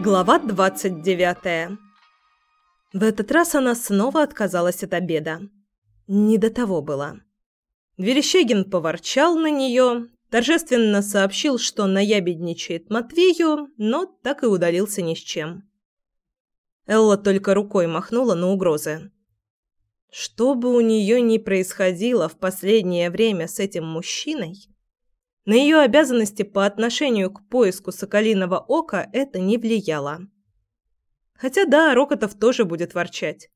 Глава двадцать девятая В этот раз она снова отказалась от обеда. Не до того было. Верещагин поворчал на нее, торжественно сообщил, что наябедничает Матвею, но так и удалился ни с чем. Элла только рукой махнула на угрозы. Что бы у нее ни происходило в последнее время с этим мужчиной, на ее обязанности по отношению к поиску соколиного ока это не влияло. Хотя да, Рокотов тоже будет ворчать.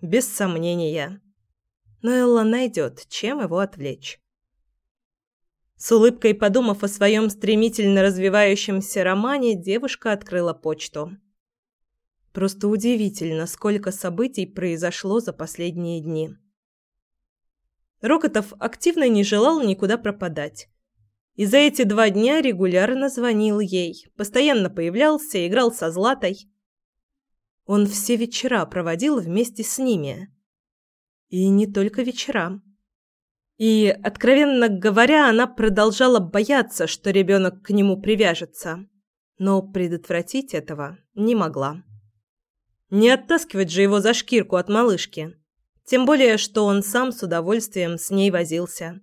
Без сомнения. Но Элла найдет, чем его отвлечь. С улыбкой подумав о своем стремительно развивающемся романе, девушка открыла почту. Просто удивительно, сколько событий произошло за последние дни. Рокотов активно не желал никуда пропадать. И за эти два дня регулярно звонил ей, постоянно появлялся, играл со Златой. Он все вечера проводил вместе с ними. И не только вечера. И, откровенно говоря, она продолжала бояться, что ребенок к нему привяжется. Но предотвратить этого не могла. Не оттаскивать же его за шкирку от малышки. Тем более, что он сам с удовольствием с ней возился.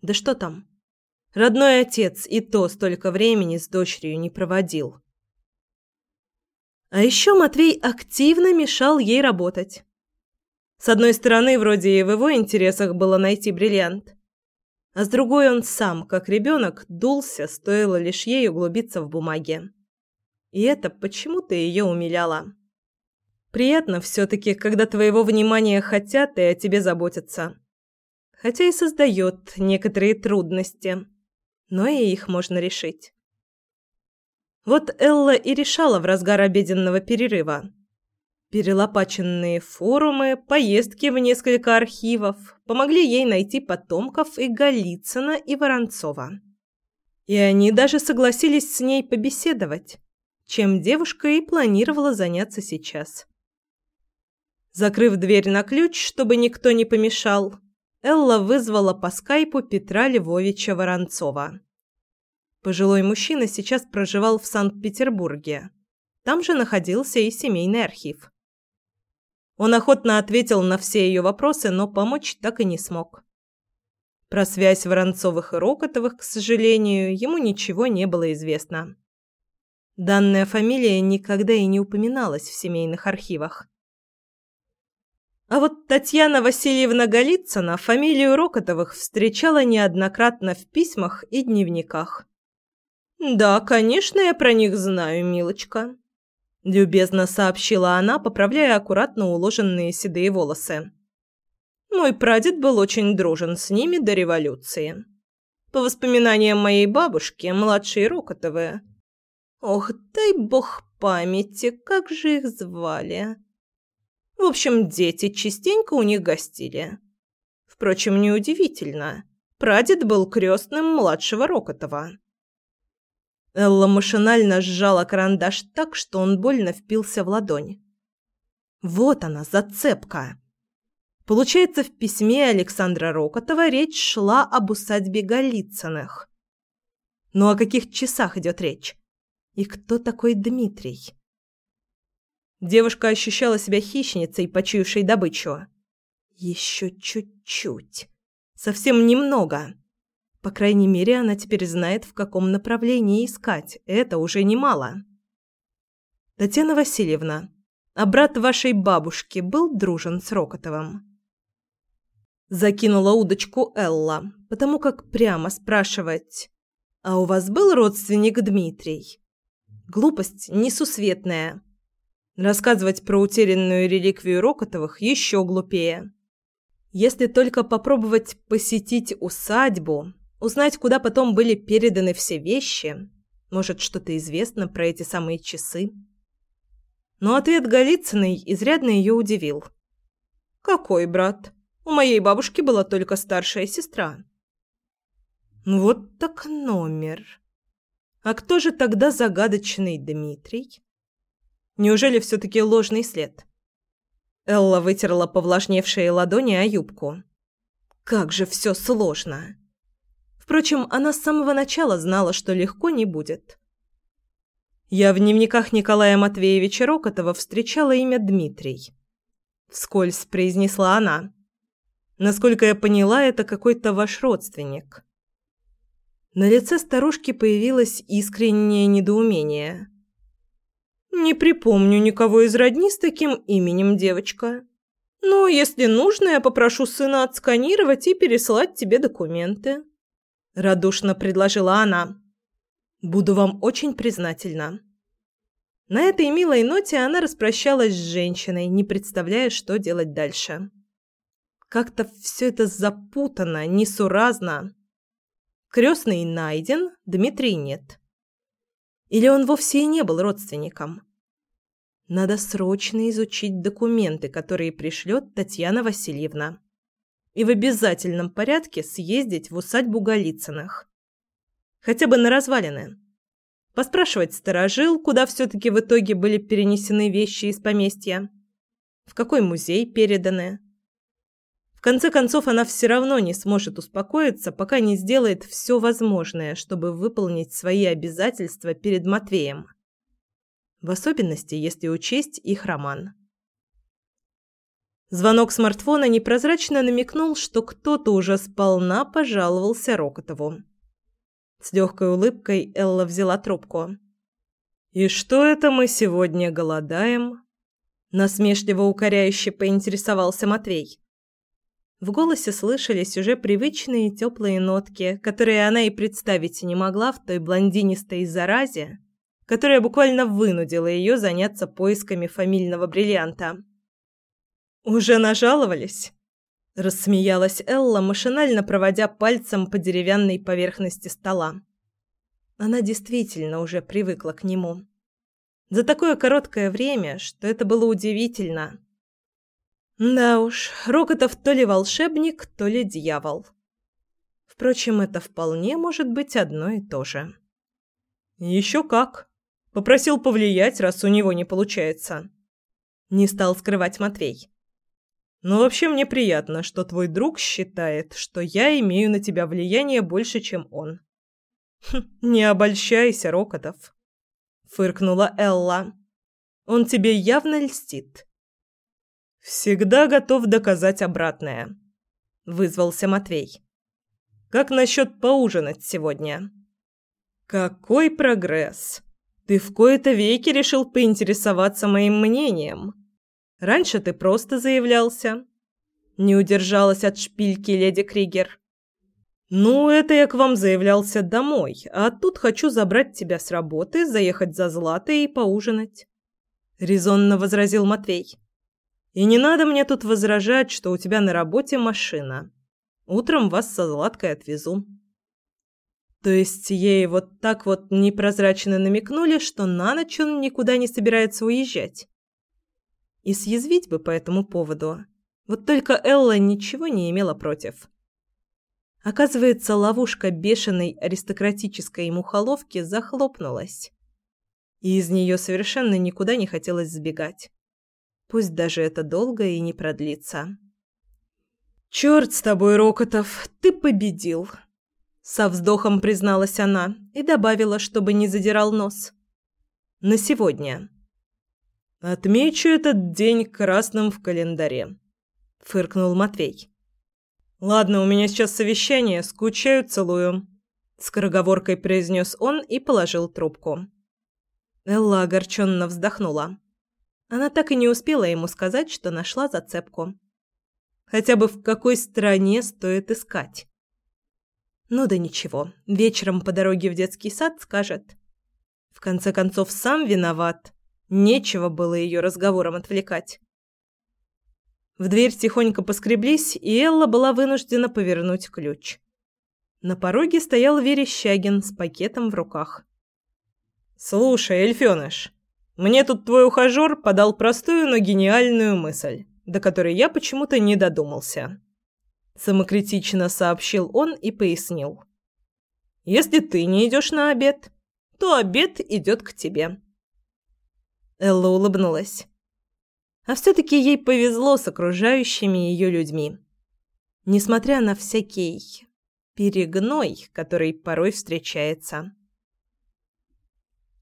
Да что там? Родной отец и то столько времени с дочерью не проводил. А еще Матвей активно мешал ей работать. С одной стороны, вроде и в его интересах было найти бриллиант, а с другой он сам, как ребенок, дулся, стоило лишь ей углубиться в бумаге. И это почему-то ее умиляло. Приятно все-таки, когда твоего внимания хотят и о тебе заботятся. Хотя и создает некоторые трудности но и их можно решить. Вот Элла и решала в разгар обеденного перерыва. Перелопаченные форумы, поездки в несколько архивов помогли ей найти потомков и Голицына, и Воронцова. И они даже согласились с ней побеседовать, чем девушка и планировала заняться сейчас. Закрыв дверь на ключ, чтобы никто не помешал, Элла вызвала по скайпу Петра Львовича Воронцова. Пожилой мужчина сейчас проживал в Санкт-Петербурге. Там же находился и семейный архив. Он охотно ответил на все ее вопросы, но помочь так и не смог. Про связь Воронцовых и Рокотовых, к сожалению, ему ничего не было известно. Данная фамилия никогда и не упоминалась в семейных архивах. А вот Татьяна Васильевна Голицына фамилию Рокотовых встречала неоднократно в письмах и дневниках. «Да, конечно, я про них знаю, милочка», – любезно сообщила она, поправляя аккуратно уложенные седые волосы. «Мой прадед был очень дружен с ними до революции. По воспоминаниям моей бабушки, младшие Рокотовы. Ох, дай бог памяти, как же их звали?» В общем, дети частенько у них гостили. Впрочем, неудивительно. Прадед был крестным младшего Рокотова. Элла машинально сжала карандаш так, что он больно впился в ладонь. Вот она, зацепка. Получается, в письме Александра Рокотова речь шла об усадьбе Голицыных. Но о каких часах идет речь? И кто такой Дмитрий? Девушка ощущала себя хищницей, почуявшей добычу. Еще чуть-чуть. Совсем немного. По крайней мере, она теперь знает, в каком направлении искать. Это уже немало. Татьяна Васильевна, а брат вашей бабушки был дружен с Рокотовым? Закинула удочку Элла, потому как прямо спрашивать «А у вас был родственник Дмитрий?» Глупость несусветная. Рассказывать про утерянную реликвию Рокотовых еще глупее. Если только попробовать посетить усадьбу, узнать, куда потом были переданы все вещи, может, что-то известно про эти самые часы. Но ответ Голицыной изрядно ее удивил. «Какой брат? У моей бабушки была только старшая сестра». «Вот так номер. А кто же тогда загадочный Дмитрий?» Неужели все-таки ложный след? Элла вытерла повлажневшие ладони о юбку. Как же все сложно. Впрочем, она с самого начала знала, что легко не будет. Я в дневниках Николая Матвеевича Рокотова встречала имя Дмитрий. Вскользь произнесла она. Насколько я поняла, это какой-то ваш родственник. На лице старушки появилось искреннее недоумение. «Не припомню никого из родни с таким именем, девочка. Но если нужно, я попрошу сына отсканировать и переслать тебе документы», – радушно предложила она. «Буду вам очень признательна». На этой милой ноте она распрощалась с женщиной, не представляя, что делать дальше. Как-то все это запутано, несуразно. Крестный найден, Дмитрий нет. Или он вовсе и не был родственником? Надо срочно изучить документы, которые пришлет Татьяна Васильевна. И в обязательном порядке съездить в усадьбу Голицыных. Хотя бы на развалины. Поспрашивать сторожил, куда все-таки в итоге были перенесены вещи из поместья. В какой музей переданы. В конце концов, она все равно не сможет успокоиться, пока не сделает все возможное, чтобы выполнить свои обязательства перед Матвеем. В особенности, если учесть их роман. Звонок смартфона непрозрачно намекнул, что кто-то уже сполна пожаловался Рокотову. С легкой улыбкой Элла взяла трубку. «И что это мы сегодня голодаем?» Насмешливо укоряюще поинтересовался Матвей. В голосе слышались уже привычные теплые нотки, которые она и представить не могла в той блондинистой заразе, которая буквально вынудила ее заняться поисками фамильного бриллианта. «Уже нажаловались?» – рассмеялась Элла, машинально проводя пальцем по деревянной поверхности стола. Она действительно уже привыкла к нему. За такое короткое время, что это было удивительно – да уж, Рокотов то ли волшебник, то ли дьявол. Впрочем, это вполне может быть одно и то же. Еще как. Попросил повлиять, раз у него не получается. Не стал скрывать Матвей. Но вообще мне приятно, что твой друг считает, что я имею на тебя влияние больше, чем он. Хм, не обольщайся, Рокотов, фыркнула Элла. Он тебе явно льстит. «Всегда готов доказать обратное», – вызвался Матвей. «Как насчет поужинать сегодня?» «Какой прогресс! Ты в кои-то веки решил поинтересоваться моим мнением. Раньше ты просто заявлялся». Не удержалась от шпильки леди Кригер. «Ну, это я к вам заявлялся домой, а тут хочу забрать тебя с работы, заехать за Златой и поужинать», – резонно возразил Матвей. И не надо мне тут возражать, что у тебя на работе машина. Утром вас со Златкой отвезу. То есть ей вот так вот непрозрачно намекнули, что на ночь он никуда не собирается уезжать. И съязвить бы по этому поводу. Вот только Элла ничего не имела против. Оказывается, ловушка бешеной аристократической мухоловки захлопнулась. И из нее совершенно никуда не хотелось сбегать. Пусть даже это долго и не продлится. «Черт с тобой, Рокотов, ты победил!» Со вздохом призналась она и добавила, чтобы не задирал нос. «На сегодня». «Отмечу этот день красным в календаре», — фыркнул Матвей. «Ладно, у меня сейчас совещание, скучаю, целую», — скороговоркой произнес он и положил трубку. Элла огорченно вздохнула. Она так и не успела ему сказать, что нашла зацепку. Хотя бы в какой стране стоит искать. Ну да ничего, вечером по дороге в детский сад скажет. В конце концов, сам виноват. Нечего было ее разговором отвлекать. В дверь тихонько поскреблись, и Элла была вынуждена повернуть ключ. На пороге стоял Верещагин с пакетом в руках. «Слушай, эльфёныш», мне тут твой ухажёр подал простую, но гениальную мысль, до которой я почему-то не додумался. Самокритично сообщил он и пояснил. Если ты не идешь на обед, то обед идет к тебе. Элла улыбнулась. А все-таки ей повезло с окружающими ее людьми. Несмотря на всякий перегной, который порой встречается.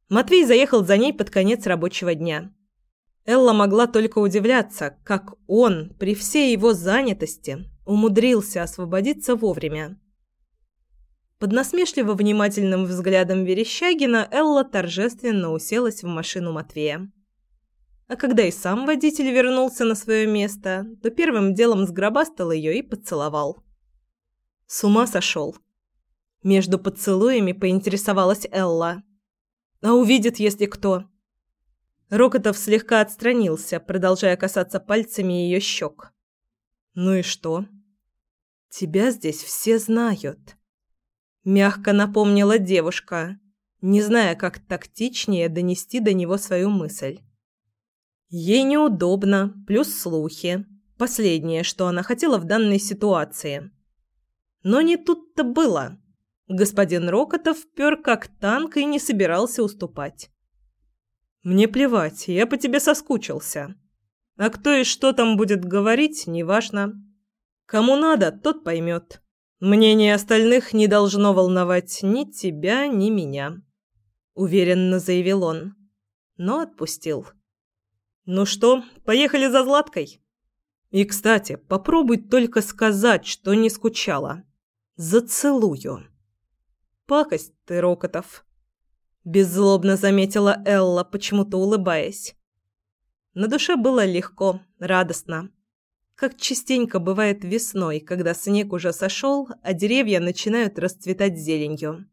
Матвей заехал за ней под конец рабочего дня. Элла могла только удивляться, как он, при всей его занятости, умудрился освободиться вовремя. Под насмешливо внимательным взглядом Верещагина Элла торжественно уселась в машину Матвея. А когда и сам водитель вернулся на свое место, то первым делом сгробастал ее и поцеловал. С ума сошел. Между поцелуями поинтересовалась Элла. «А увидит, если кто?» Рокотов слегка отстранился, продолжая касаться пальцами ее щек. «Ну и что?» «Тебя здесь все знают», — мягко напомнила девушка, не зная, как тактичнее донести до него свою мысль. Ей неудобно, плюс слухи. Последнее, что она хотела в данной ситуации. Но не тут-то было. Господин Рокотов пёр как танк и не собирался уступать. Мне плевать, я по тебе соскучился. А кто и что там будет говорить, неважно. Кому надо, тот поймет. Мнение остальных не должно волновать ни тебя, ни меня. Уверенно заявил он, но отпустил. Ну что, поехали за Златкой? И, кстати, попробуй только сказать, что не скучала. Зацелую. Пакость ты, Рокотов. Беззлобно заметила Элла, почему-то улыбаясь. На душе было легко, радостно. Как частенько бывает весной, когда снег уже сошел, а деревья начинают расцветать зеленью.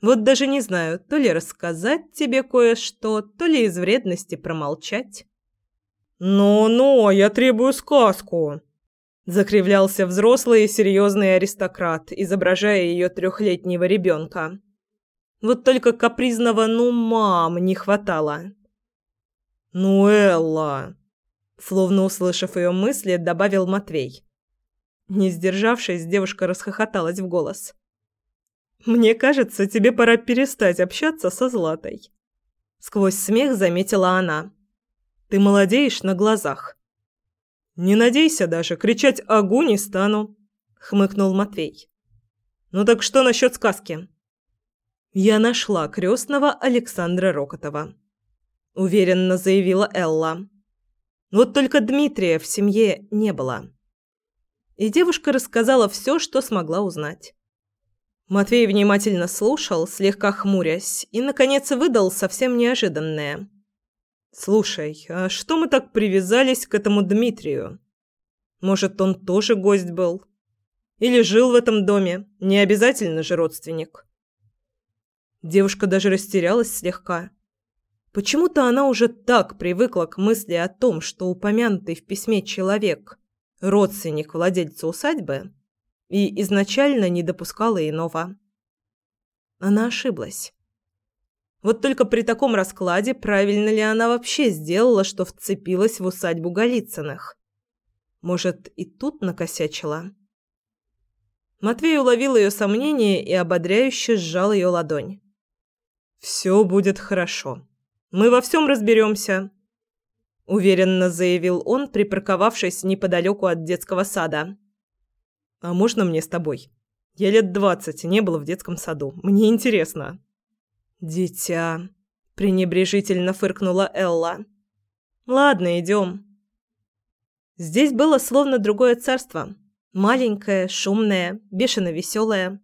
Вот даже не знаю, то ли рассказать тебе кое-что, то ли из вредности промолчать. «Ну-ну, я требую сказку!» Закривлялся взрослый и серьезный аристократ, изображая ее трехлетнего ребенка. Вот только капризного «ну, мам» не хватало. «Ну, Элла!» Словно услышав ее мысли, добавил Матвей. Не сдержавшись, девушка расхохоталась в голос. «Мне кажется, тебе пора перестать общаться со Златой». Сквозь смех заметила она. «Ты молодеешь на глазах». «Не надейся даже, кричать «огу» не стану», — хмыкнул Матвей. «Ну так что насчет сказки?» «Я нашла крестного Александра Рокотова», – уверенно заявила Элла. «Вот только Дмитрия в семье не было». И девушка рассказала все, что смогла узнать. Матвей внимательно слушал, слегка хмурясь, и, наконец, выдал совсем неожиданное. «Слушай, а что мы так привязались к этому Дмитрию? Может, он тоже гость был? Или жил в этом доме? Не обязательно же родственник?» Девушка даже растерялась слегка. Почему-то она уже так привыкла к мысли о том, что упомянутый в письме человек – родственник владельца усадьбы, и изначально не допускала иного. Она ошиблась. Вот только при таком раскладе правильно ли она вообще сделала, что вцепилась в усадьбу Голицыных? Может, и тут накосячила? Матвей уловил ее сомнение и ободряюще сжал ее ладонь. «Все будет хорошо. Мы во всем разберемся», – уверенно заявил он, припарковавшись неподалеку от детского сада. «А можно мне с тобой? Я лет двадцать не была в детском саду. Мне интересно». «Дитя», – пренебрежительно фыркнула Элла. «Ладно, идем». Здесь было словно другое царство. Маленькое, шумное, бешено веселое.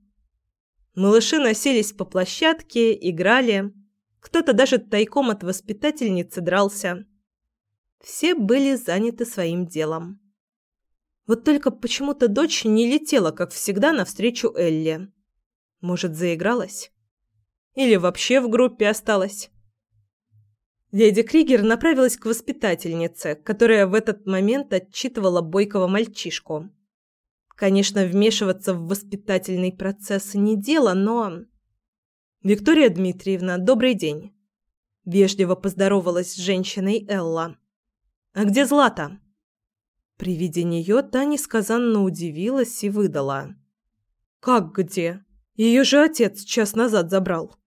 Малыши носились по площадке, играли. Кто-то даже тайком от воспитательницы дрался. Все были заняты своим делом. Вот только почему-то дочь не летела, как всегда, навстречу Элли. Может, заигралась? Или вообще в группе осталась? Леди Кригер направилась к воспитательнице, которая в этот момент отчитывала бойкого мальчишку. Конечно, вмешиваться в воспитательный процесс не дело, но... «Виктория Дмитриевна, добрый день!» Вежливо поздоровалась с женщиной Элла. «А где Злата?» При виде нее та несказанно удивилась и выдала. «Как где? Ее же отец час назад забрал».